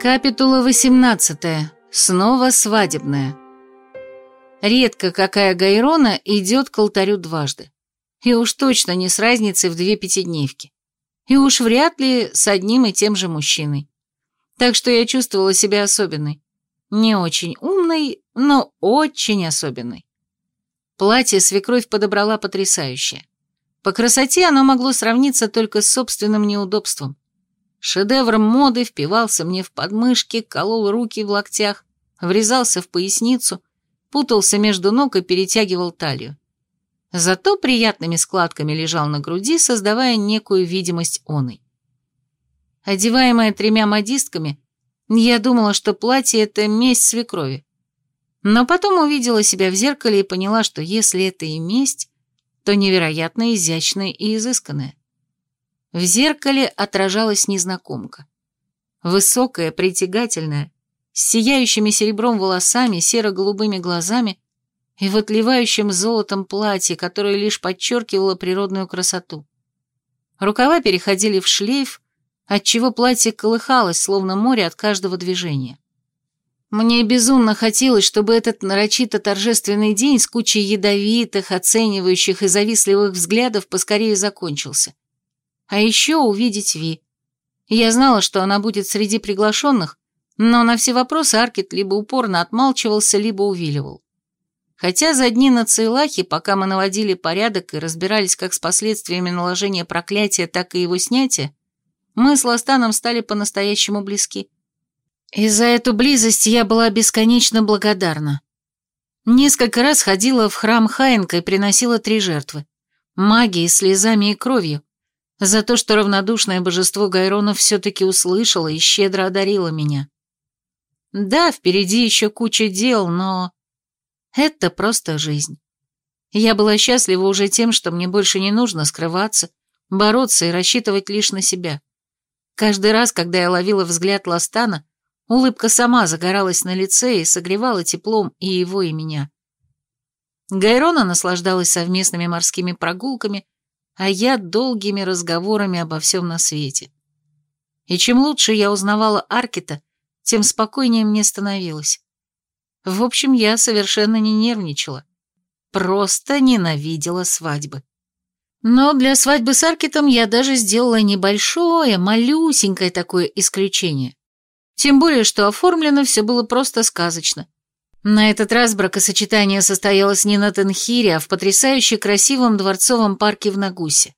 Капитула 18. Снова свадебная. Редко какая Гайрона идет к алтарю дважды. И уж точно не с разницей в две пятидневки. И уж вряд ли с одним и тем же мужчиной. Так что я чувствовала себя особенной. Не очень умной, но очень особенной. Платье свекровь подобрала потрясающее. По красоте оно могло сравниться только с собственным неудобством. Шедевр моды впивался мне в подмышки, колол руки в локтях, врезался в поясницу, путался между ног и перетягивал талию. Зато приятными складками лежал на груди, создавая некую видимость оной. Одеваемая тремя модистками, я думала, что платье — это месть свекрови. Но потом увидела себя в зеркале и поняла, что если это и месть, то невероятно изящная и изысканная. В зеркале отражалась незнакомка. Высокая, притягательная, с сияющими серебром волосами, серо-голубыми глазами и в отливающем золотом платье, которое лишь подчеркивало природную красоту. Рукава переходили в шлейф, отчего платье колыхалось, словно море от каждого движения. Мне безумно хотелось, чтобы этот нарочито торжественный день с кучей ядовитых, оценивающих и завистливых взглядов поскорее закончился. А еще увидеть Ви. Я знала, что она будет среди приглашенных, но на все вопросы Аркет либо упорно отмалчивался, либо увиливал. Хотя за дни на Цейлахе, пока мы наводили порядок и разбирались как с последствиями наложения проклятия, так и его снятия, мы с Ластаном стали по-настоящему близки. И за эту близость я была бесконечно благодарна. Несколько раз ходила в храм Хаенка и приносила три жертвы. Магией, слезами и кровью, за то, что равнодушное божество Гайронов все-таки услышало и щедро одарило меня. Да, впереди еще куча дел, но... Это просто жизнь. Я была счастлива уже тем, что мне больше не нужно скрываться, бороться и рассчитывать лишь на себя. Каждый раз, когда я ловила взгляд Ластана, улыбка сама загоралась на лице и согревала теплом и его, и меня. Гайрона наслаждалась совместными морскими прогулками, а я долгими разговорами обо всем на свете. И чем лучше я узнавала Аркета, тем спокойнее мне становилось. В общем, я совершенно не нервничала. Просто ненавидела свадьбы. Но для свадьбы с Аркетом я даже сделала небольшое, малюсенькое такое исключение. Тем более, что оформлено все было просто сказочно. На этот раз бракосочетание состоялось не на Тенхире, а в потрясающе красивом дворцовом парке в Нагусе.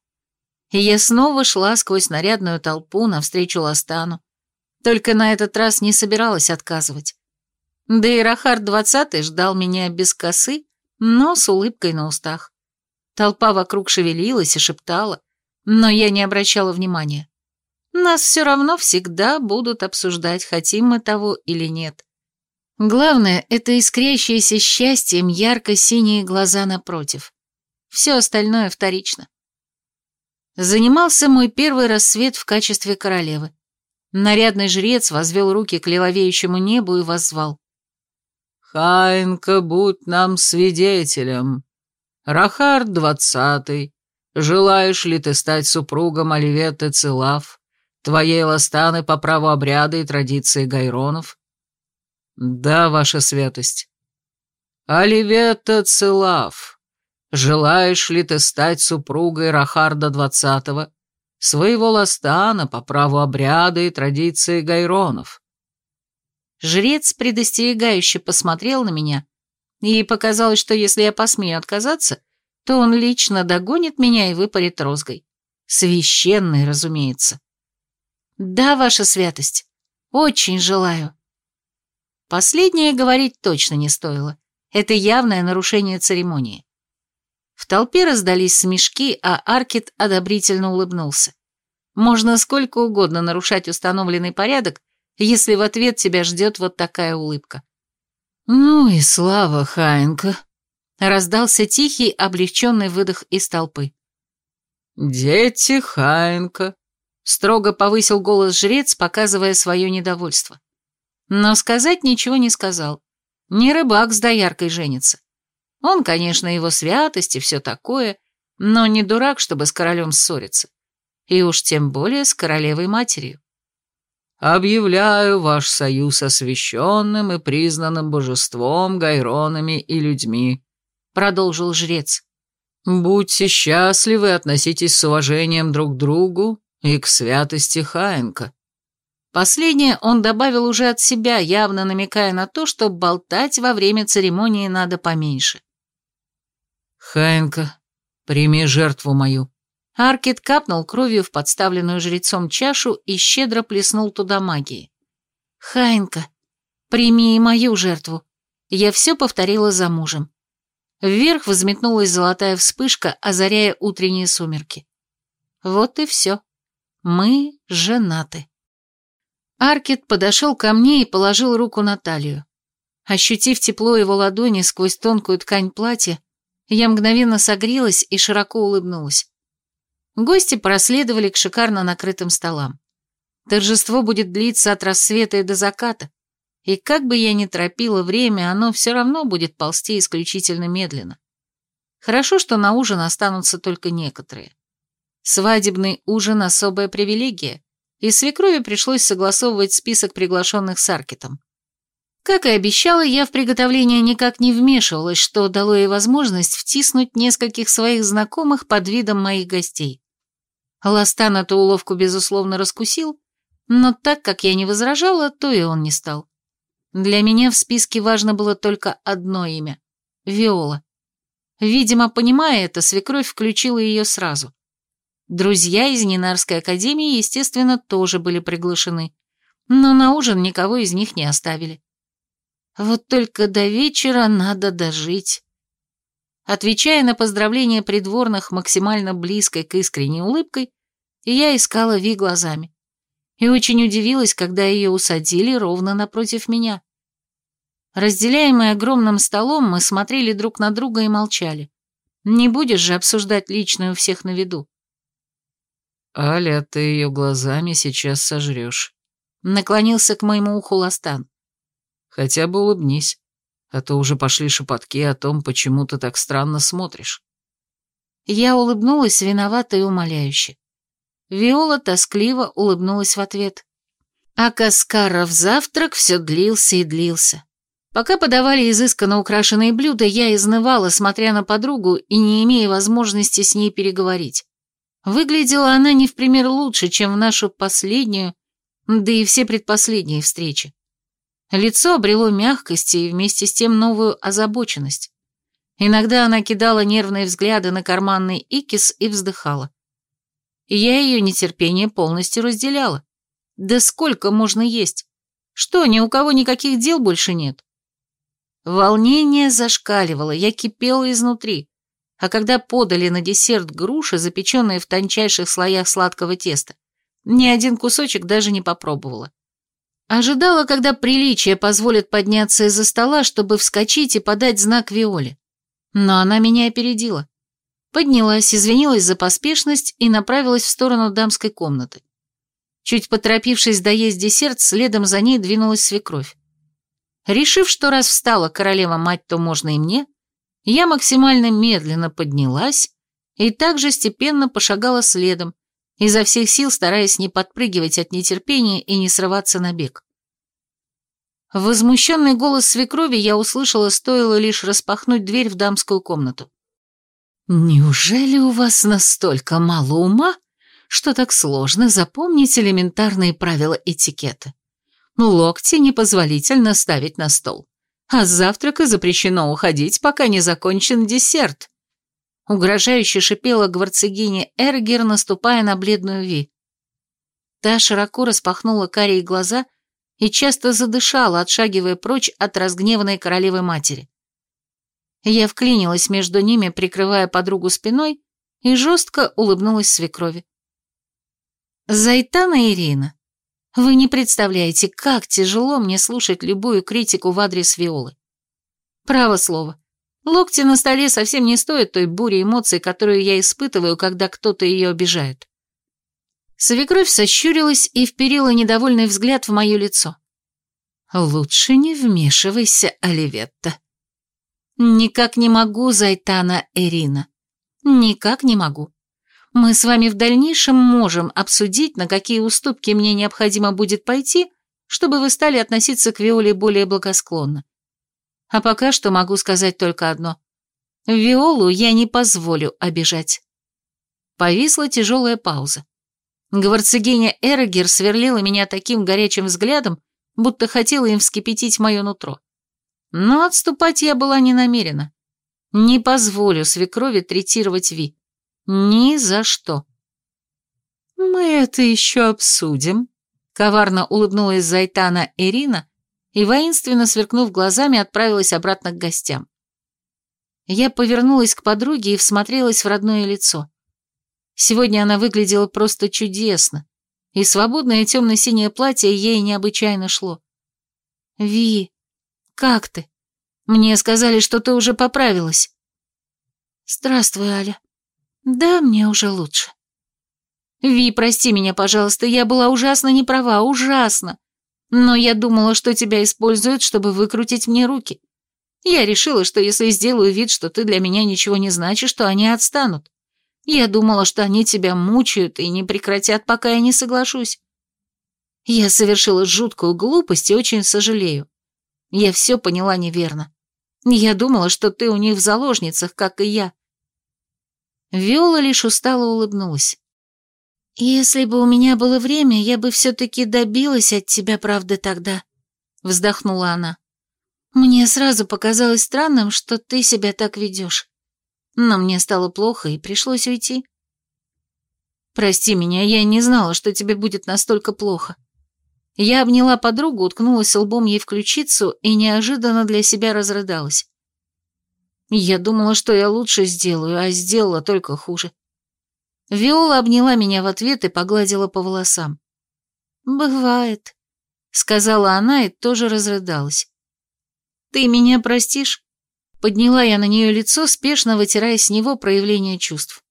И я снова шла сквозь нарядную толпу навстречу Ластану. Только на этот раз не собиралась отказывать. Да и Рахар двадцатый ждал меня без косы, но с улыбкой на устах. Толпа вокруг шевелилась и шептала, но я не обращала внимания. Нас все равно всегда будут обсуждать, хотим мы того или нет. Главное — это искрящиеся счастьем ярко-синие глаза напротив. Все остальное вторично. Занимался мой первый рассвет в качестве королевы. Нарядный жрец возвел руки к лиловеющему небу и воззвал. «Хаинка, будь нам свидетелем. Рахар двадцатый, желаешь ли ты стать супругом Оливетты Целав, твоей ластаны по праву обряда и традиции гайронов?» «Да, ваша святость». «Оливета Целав, желаешь ли ты стать супругой Рахарда двадцатого, своего ластана по праву обряда и традиции гайронов?» Жрец предостерегающе посмотрел на меня, и показалось, что если я посмею отказаться, то он лично догонит меня и выпарит розгой. Священный, разумеется. «Да, ваша святость, очень желаю». Последнее говорить точно не стоило. Это явное нарушение церемонии. В толпе раздались смешки, а Аркет одобрительно улыбнулся. Можно сколько угодно нарушать установленный порядок, если в ответ тебя ждет вот такая улыбка. «Ну и слава, Хаенка!» — раздался тихий, облегченный выдох из толпы. «Дети Хаенка!» — строго повысил голос жрец, показывая свое недовольство. Но сказать ничего не сказал. Не рыбак с дояркой женится. Он, конечно, его святость и все такое, но не дурак, чтобы с королем ссориться. И уж тем более с королевой матерью. объявляю ваш союз освященным и признанным божеством, гайронами и людьми», — продолжил жрец. «Будьте счастливы, относитесь с уважением друг к другу и к святости Хаенка». Последнее он добавил уже от себя, явно намекая на то, что болтать во время церемонии надо поменьше. «Хаенка, прими жертву мою». Аркет капнул кровью в подставленную жрецом чашу и щедро плеснул туда магией. «Хаенка, прими и мою жертву». Я все повторила за мужем. Вверх взметнулась золотая вспышка, озаряя утренние сумерки. Вот и все. Мы женаты. Аркет подошел ко мне и положил руку на талию. Ощутив тепло его ладони сквозь тонкую ткань платья, я мгновенно согрелась и широко улыбнулась. Гости проследовали к шикарно накрытым столам. Торжество будет длиться от рассвета и до заката, и как бы я ни торопила время, оно все равно будет ползти исключительно медленно. Хорошо, что на ужин останутся только некоторые. Свадебный ужин – особая привилегия, и свекрови пришлось согласовывать список приглашенных с Аркетом. Как и обещала, я в приготовление никак не вмешивалась, что дало ей возможность втиснуть нескольких своих знакомых под видом моих гостей. Ластан эту уловку, безусловно, раскусил, но так как я не возражала, то и он не стал. Для меня в списке важно было только одно имя — Виола. Видимо, понимая это, свекровь включила ее сразу. Друзья из Нинарской академии, естественно, тоже были приглашены, но на ужин никого из них не оставили. Вот только до вечера надо дожить. Отвечая на поздравления придворных максимально близкой к искренней улыбкой, я искала Ви глазами. И очень удивилась, когда ее усадили ровно напротив меня. Разделяемые огромным столом, мы смотрели друг на друга и молчали. Не будешь же обсуждать личную у всех на виду. «Аля, ты ее глазами сейчас сожрешь», — наклонился к моему уху Ластан. «Хотя бы улыбнись, а то уже пошли шепотки о том, почему ты так странно смотришь». Я улыбнулась виновато и умоляюще. Виола тоскливо улыбнулась в ответ. А Каскаров завтрак все длился и длился. Пока подавали изысканно украшенные блюда, я изнывала, смотря на подругу и не имея возможности с ней переговорить. Выглядела она не в пример лучше, чем в нашу последнюю, да и все предпоследние встречи. Лицо обрело мягкость и вместе с тем новую озабоченность. Иногда она кидала нервные взгляды на карманный икис и вздыхала. Я ее нетерпение полностью разделяла. Да сколько можно есть? Что, ни у кого никаких дел больше нет? Волнение зашкаливало, я кипела изнутри а когда подали на десерт груши, запеченные в тончайших слоях сладкого теста, ни один кусочек даже не попробовала. Ожидала, когда приличие позволит подняться из-за стола, чтобы вскочить и подать знак Виоле. Но она меня опередила. Поднялась, извинилась за поспешность и направилась в сторону дамской комнаты. Чуть поторопившись доесть десерт, следом за ней двинулась свекровь. Решив, что раз встала королева-мать, то можно и мне, я максимально медленно поднялась и также степенно пошагала следом, изо всех сил стараясь не подпрыгивать от нетерпения и не срываться на бег. Возмущенный голос свекрови я услышала, стоило лишь распахнуть дверь в дамскую комнату. «Неужели у вас настолько мало ума, что так сложно запомнить элементарные правила этикета? Локти непозволительно ставить на стол а с завтрака запрещено уходить, пока не закончен десерт. Угрожающе шипела гварцегиня Эргер, наступая на бледную Ви. Та широко распахнула карие глаза и часто задышала, отшагивая прочь от разгневанной королевы матери. Я вклинилась между ними, прикрывая подругу спиной, и жестко улыбнулась свекрови. «Зайтана Ирина, вы не представляете, как тяжело мне слушать любую критику в адрес Виолы. Право слово. Локти на столе совсем не стоят той бури эмоций, которую я испытываю, когда кто-то ее обижает. Свекровь сощурилась и вперила недовольный взгляд в мое лицо. «Лучше не вмешивайся, Оливетта». «Никак не могу, Зайтана Эрина. Никак не могу. Мы с вами в дальнейшем можем обсудить, на какие уступки мне необходимо будет пойти, чтобы вы стали относиться к Виоле более благосклонно. А пока что могу сказать только одно. Виолу я не позволю обижать. Повисла тяжелая пауза. Гварцегиня Эрогер сверлила меня таким горячим взглядом, будто хотела им вскипятить мое нутро. Но отступать я была не намерена. Не позволю свекрови третировать Ви. Ни за что. «Мы это еще обсудим», — коварно улыбнулась Зайтана Ирина и, воинственно сверкнув глазами, отправилась обратно к гостям. Я повернулась к подруге и всмотрелась в родное лицо. Сегодня она выглядела просто чудесно, и свободное темно-синее платье ей необычайно шло. «Ви, как ты? Мне сказали, что ты уже поправилась». «Здравствуй, Аля. Да, мне уже лучше». «Ви, прости меня, пожалуйста, я была ужасно не права, ужасно. Но я думала, что тебя используют, чтобы выкрутить мне руки. Я решила, что если сделаю вид, что ты для меня ничего не значишь, то они отстанут. Я думала, что они тебя мучают и не прекратят, пока я не соглашусь. Я совершила жуткую глупость и очень сожалею. Я все поняла неверно. Я думала, что ты у них в заложницах, как и я. Виола лишь устало улыбнулась. «Если бы у меня было время, я бы все-таки добилась от тебя правды тогда», — вздохнула она. Мне сразу показалось странным, что ты себя так ведешь. Но мне стало плохо, и пришлось уйти. Прости меня, я не знала, что тебе будет настолько плохо. Я обняла подругу, уткнулась лбом ей в ключицу и неожиданно для себя разрыдалась. Я думала, что я лучше сделаю, а сделала только хуже. Виола обняла меня в ответ и погладила по волосам. «Бывает», — сказала она и тоже разрыдалась. «Ты меня простишь?» Подняла я на нее лицо, спешно вытирая с него проявление чувств.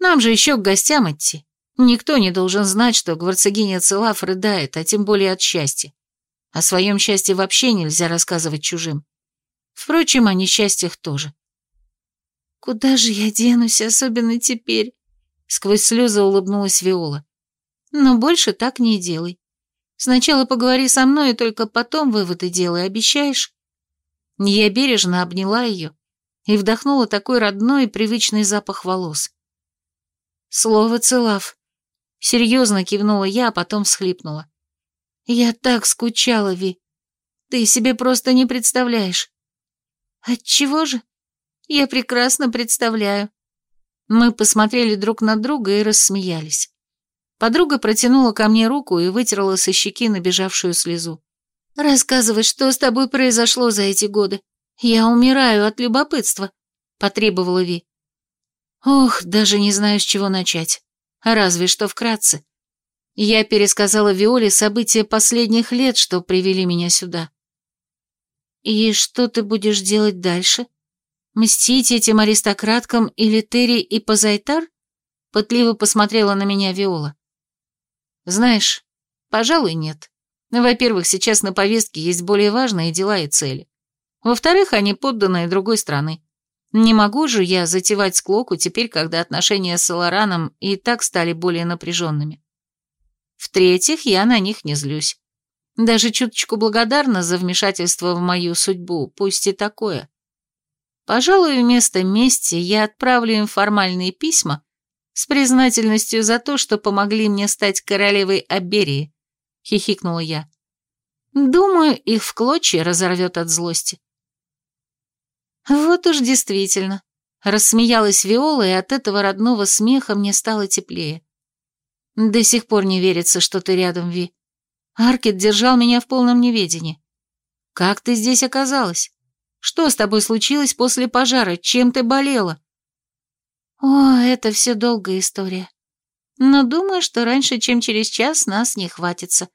«Нам же еще к гостям идти. Никто не должен знать, что гварцегиня Целав рыдает, а тем более от счастья. О своем счастье вообще нельзя рассказывать чужим. Впрочем, о несчастьях тоже». «Куда же я денусь, особенно теперь?» Сквозь слезы улыбнулась Виола. «Но больше так не делай. Сначала поговори со мной, и только потом выводы делай, обещаешь?» Я бережно обняла ее и вдохнула такой родной и привычный запах волос. Слово целав. Серьезно кивнула я, а потом всхлипнула. Я так скучала, Ви. Ты себе просто не представляешь. Отчего же? Я прекрасно представляю. Мы посмотрели друг на друга и рассмеялись. Подруга протянула ко мне руку и вытерла со щеки набежавшую слезу. «Рассказывай, что с тобой произошло за эти годы. Я умираю от любопытства», — потребовала Ви. «Ох, даже не знаю, с чего начать. Разве что вкратце. Я пересказала Виоле события последних лет, что привели меня сюда». «И что ты будешь делать дальше? Мстить этим аристократкам или Терри и Пазайтар?» Пытливо посмотрела на меня Виола. «Знаешь, пожалуй, нет. Во-первых, сейчас на повестке есть более важные дела и цели. Во-вторых, они подданные другой страны. Не могу же я затевать склоку теперь, когда отношения с Солараном и так стали более напряженными. В-третьих, я на них не злюсь. Даже чуточку благодарна за вмешательство в мою судьбу, пусть и такое. Пожалуй, вместо мести я отправлю им формальные письма с признательностью за то, что помогли мне стать королевой Аберии, — хихикнула я. «Думаю, их в клочья разорвет от злости». «Вот уж действительно», — рассмеялась Виола, и от этого родного смеха мне стало теплее. «До сих пор не верится, что ты рядом, Ви. Аркет держал меня в полном неведении. Как ты здесь оказалась? Что с тобой случилось после пожара? Чем ты болела?» «О, это все долгая история. Но думаю, что раньше, чем через час, нас не хватится»,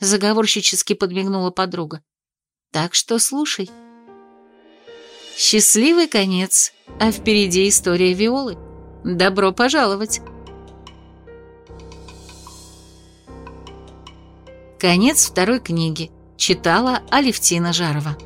заговорщически подмигнула подруга. Так что слушай. Счастливый конец, а впереди история Виолы. Добро пожаловать. Конец второй книги. Читала Алевтина Жарова.